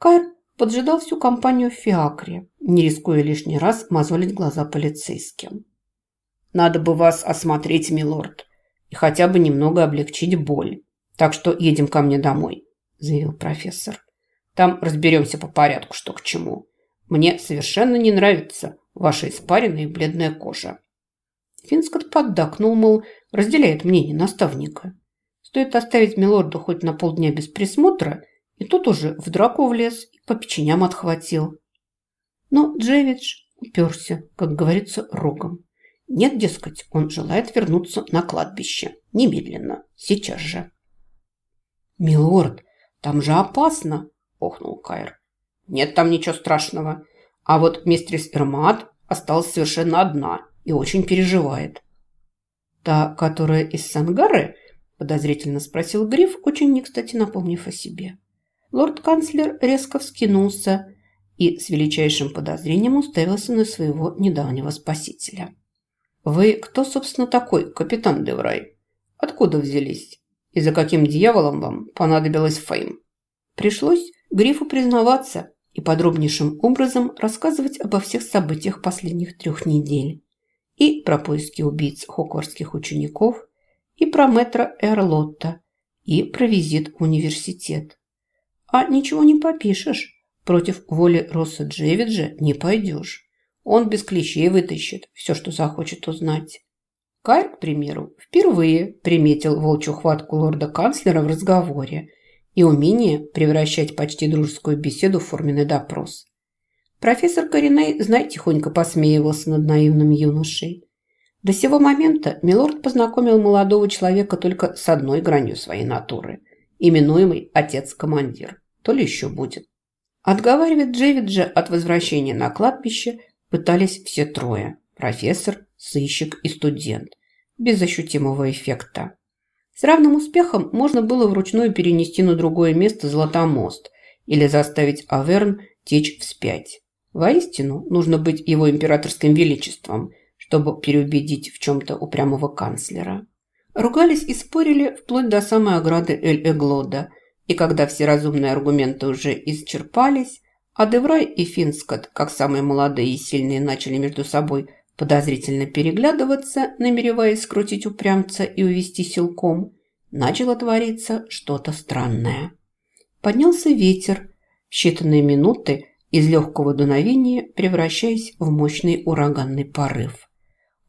Кайр поджидал всю компанию в Фиакре, не рискуя лишний раз мозолить глаза полицейским. «Надо бы вас осмотреть, милорд, и хотя бы немного облегчить боль. Так что едем ко мне домой», – заявил профессор. «Там разберемся по порядку, что к чему. Мне совершенно не нравится ваша испаренная и бледная кожа». Финскот поддакнул, мол, разделяет мнение наставника. Стоит оставить милорда хоть на полдня без присмотра, и тот уже в драку влез и по печеням отхватил. Но Джевидж уперся, как говорится, рогом. Нет, дескать, он желает вернуться на кладбище. Немедленно, сейчас же. «Милорд, там же опасно!» – охнул Кайр. «Нет там ничего страшного. А вот мистерис Эрмат осталась совершенно одна и очень переживает». «Та, которая из Сангары?» – подозрительно спросил Гриф, очень не кстати напомнив о себе. Лорд-канцлер резко вскинулся и с величайшим подозрением уставился на своего недавнего спасителя. «Вы кто, собственно, такой, капитан Деврай? Откуда взялись? И за каким дьяволом вам понадобилось фейм?» Пришлось Грифу признаваться и подробнейшим образом рассказывать обо всех событиях последних трех недель. И про поиски убийц хоквардских учеников, и про мэтра Эрлотта, и про визит в университет. А ничего не попишешь. Против воли Росса Джевиджа не пойдешь. Он без клещей вытащит все, что захочет узнать. Кайр, к примеру, впервые приметил волчью хватку лорда-канцлера в разговоре и умение превращать почти дружескую беседу в форменный допрос. Профессор Кореней, знай, тихонько посмеивался над наивным юношей. До сего момента Милорд познакомил молодого человека только с одной гранью своей натуры, именуемой «отец-командир» то ли еще будет. Отговаривать Джевиджа от возвращения на кладбище пытались все трое – профессор, сыщик и студент, без ощутимого эффекта. С равным успехом можно было вручную перенести на другое место Златомост или заставить Аверн течь вспять. Воистину, нужно быть его императорским величеством, чтобы переубедить в чем-то упрямого канцлера. Ругались и спорили вплоть до самой ограды Эль-Эглода – и когда все разумные аргументы уже исчерпались, а Деврай и Финскот, как самые молодые и сильные, начали между собой подозрительно переглядываться, намереваясь скрутить упрямца и увести силком, начало твориться что-то странное. Поднялся ветер, считанные минуты из легкого дуновения превращаясь в мощный ураганный порыв.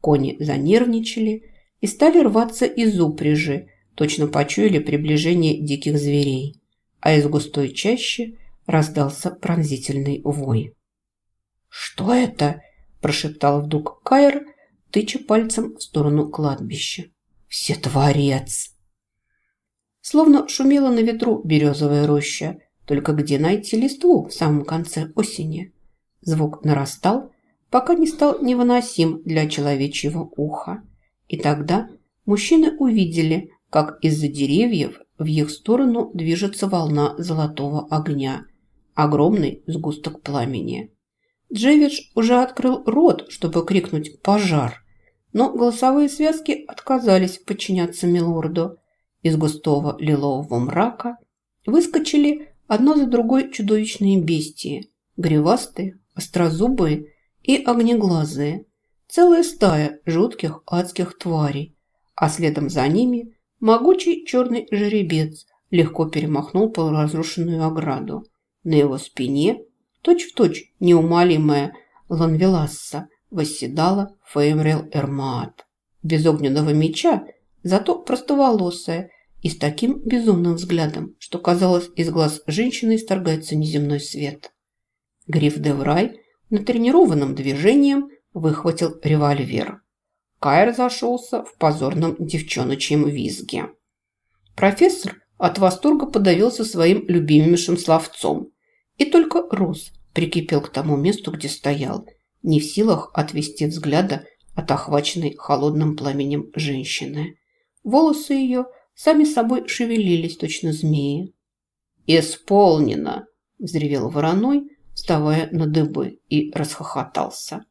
Кони занервничали и стали рваться из упряжи, точно почуяли приближение диких зверей, а из густой чащи раздался пронзительный вой. «Что это?» – прошептал вдруг Кайр, тыча пальцем в сторону кладбища. «Все творец!» Словно шумела на ветру березовая роща, только где найти листву в самом конце осени? Звук нарастал, пока не стал невыносим для человечьего уха. И тогда мужчины увидели, как из-за деревьев в их сторону движется волна золотого огня, огромный сгусток пламени. Джевидж уже открыл рот, чтобы крикнуть «пожар», но голосовые связки отказались подчиняться Милорду. Из густого лилового мрака выскочили одно за другой чудовищные бестии, гривастые, острозубые и огнеглазые. Целая стая жутких адских тварей, а следом за ними Могучий черный жеребец легко перемахнул полуразрушенную ограду. На его спине, точь-в-точь точь неумолимая Ланвеласса, восседала Феймрел Эрмаат. Без огненного меча, зато простоволосая и с таким безумным взглядом, что, казалось, из глаз женщины исторгается неземной свет. Гриф Деврай натренированным движением выхватил револьвер. Кайр зашелся в позорном девчоночьем визге. Профессор от восторга подавился своим любимейшим словцом. И только Рус прикипел к тому месту, где стоял, не в силах отвести взгляда от охваченной холодным пламенем женщины. Волосы ее сами собой шевелились, точно змеи. «Исполнено!» – взревел вороной, вставая на дыбы, и расхохотался.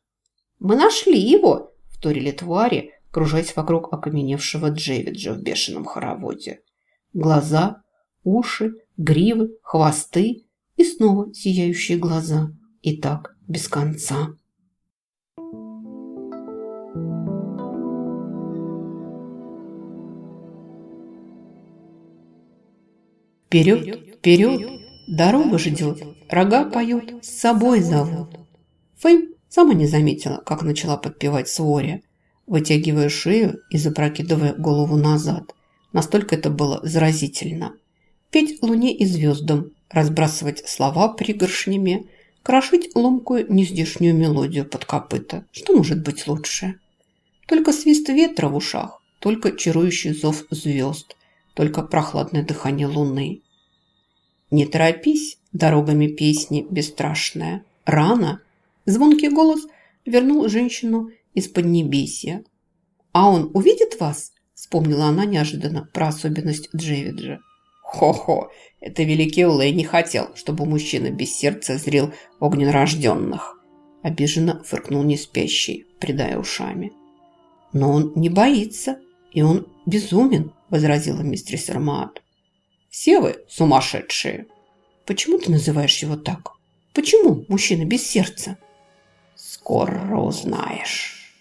«Мы нашли его!» Вторили твари, кружась вокруг окаменевшего Джевиджа в бешеном хороводе. Глаза, уши, гривы, хвосты и снова сияющие глаза. И так без конца. Вперед, вперед, дорога ждет, рога поют, с собой зовут. Фейм сама не заметила, как начала подпевать Суори, вытягивая шею и запрокидывая голову назад. Настолько это было заразительно. Петь луне и звездам, разбрасывать слова пригоршнями, крошить ломкую нездешнюю мелодию под копыта. Что может быть лучше? Только свист ветра в ушах, только чарующий зов звезд, только прохладное дыхание луны. Не торопись дорогами песни бесстрашная. Рано. Звонкий голос вернул женщину из Поднебесья. «А он увидит вас?» – вспомнила она неожиданно про особенность Джевиджа. «Хо-хо, это великий Лэй не хотел, чтобы мужчина без сердца зрел огненрожденных!» Обиженно фыркнул неспящий, придая ушами. «Но он не боится, и он безумен», – возразила мистерис Эрмаат. «Все вы сумасшедшие!» «Почему ты называешь его так? Почему мужчина без сердца?» «Скоро узнаешь».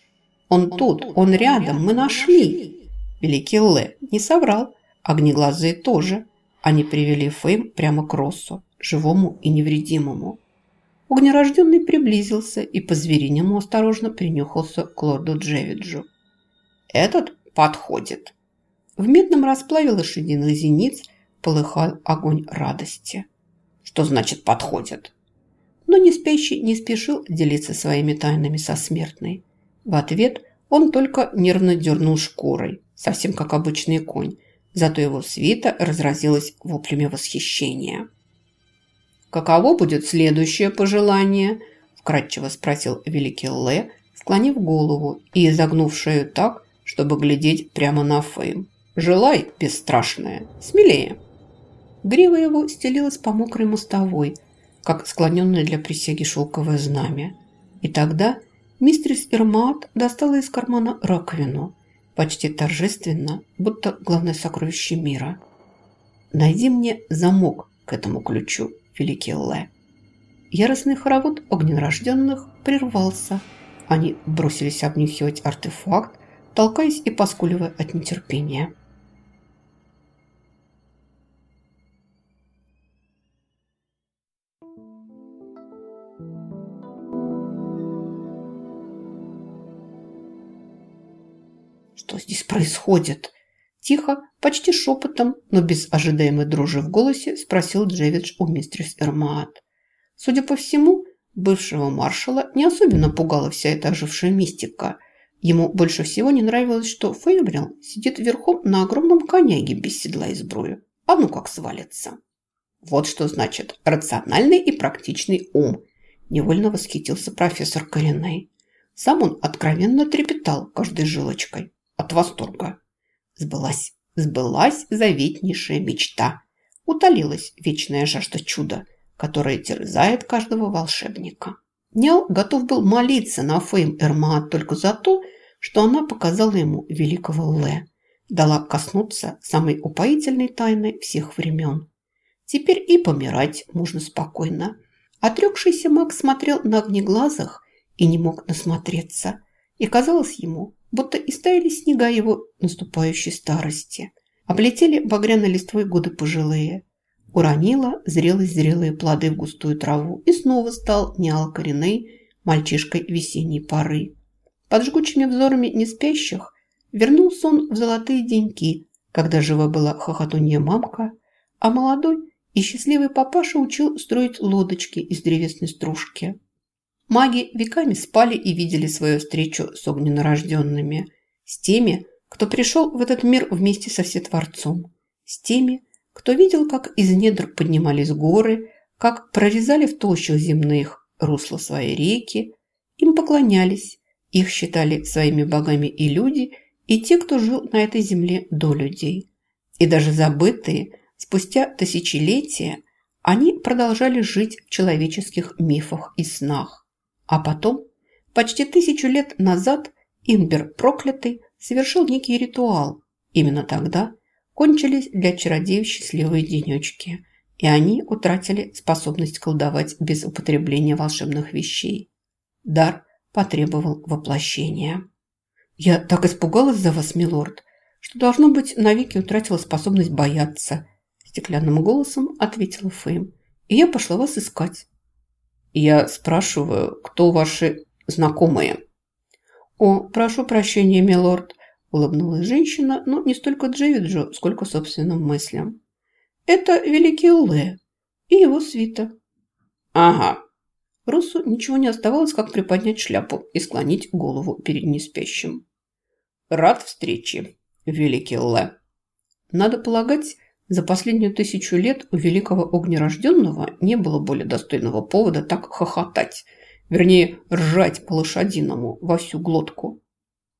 «Он тут, он рядом, мы нашли!» Великий Лэ не соврал, огнеглазые тоже. Они привели Фейм прямо к Россу, живому и невредимому. Огнерожденный приблизился и по-звериному осторожно принюхался к лорду Джевиджу. «Этот подходит». В медном расплаве лошадиных зениц полыхал огонь радости. «Что значит подходит?» Но не спящий не спешил делиться своими тайнами со смертной. В ответ он только нервно дернул шкурой, совсем как обычный конь, зато его свита разразилась воплями восхищения. «Каково будет следующее пожелание?» – вкратчиво спросил великий Лэ, склонив голову и изогнув шею так, чтобы глядеть прямо на Фейм. «Желай, бесстрашная, смелее!» Грива его стелилась по мокрой мостовой, как склоненное для присяги шелковое знамя. И тогда мистерис Ирмат достала из кармана раковину, почти торжественно, будто главное сокровище мира. «Найди мне замок к этому ключу, великий Лэ». Яростный хоровод огненрожденных прервался. Они бросились обнюхивать артефакт, толкаясь и поскуливая от нетерпения. Что здесь происходит? Тихо, почти шепотом, но без ожидаемой дрожи в голосе спросил Джевидж у мистерс Эрмаат. Судя по всему, бывшего маршала не особенно пугала вся эта ожившая мистика. Ему больше всего не нравилось, что Фейбрил сидит верхом на огромном коняге без седла и сбруи. А ну как свалится. Вот что значит рациональный и практичный ум. Невольно восхитился профессор Кореней. Сам он откровенно трепетал каждой жилочкой от восторга. Сбылась, сбылась заветнейшая мечта. Утолилась вечная жажда чуда, которая терзает каждого волшебника. Нял готов был молиться на Фейм Эрмаат только за то, что она показала ему великого Ле, дала коснуться самой упоительной тайны всех времен. Теперь и помирать можно спокойно. Отрекшийся маг смотрел на огнеглазых и не мог насмотреться. И казалось ему, будто истаяли снега его наступающей старости. Облетели багряной листвой годы пожилые. Уронила зрелые-зрелые плоды в густую траву и снова стал неалкореней мальчишкой весенней поры. Под жгучими взорами неспящих вернулся он в золотые деньки, когда жива была хохотунья мамка, а молодой и счастливый папаша учил строить лодочки из древесной стружки. Маги веками спали и видели свою встречу с огненнорожденными, с теми, кто пришел в этот мир вместе со Всетворцом, с теми, кто видел, как из недр поднимались горы, как прорезали в толщу земных русла свои реки, им поклонялись, их считали своими богами и люди, и те, кто жил на этой земле до людей. И даже забытые, спустя тысячелетия, они продолжали жить в человеческих мифах и снах. А потом, почти тысячу лет назад, Имбер проклятый совершил некий ритуал. Именно тогда кончились для чародеев счастливые денечки. и они утратили способность колдовать без употребления волшебных вещей. Дар потребовал воплощения. «Я так испугалась за вас, милорд, что, должно быть, навеки утратила способность бояться», стеклянным голосом ответила Фейм. «И я пошла вас искать». «Я спрашиваю, кто ваши знакомые?» «О, прошу прощения, милорд», улыбнулась женщина, но не столько Джевиджу, сколько собственным мыслям. «Это великий Лэ и его свита». «Ага». Русу ничего не оставалось, как приподнять шляпу и склонить голову перед неспящим. «Рад встрече, великий Лэ». Надо полагать, за последнюю тысячу лет у великого огнерожденного не было более достойного повода так хохотать, вернее, ржать по-лошадиному во всю глотку.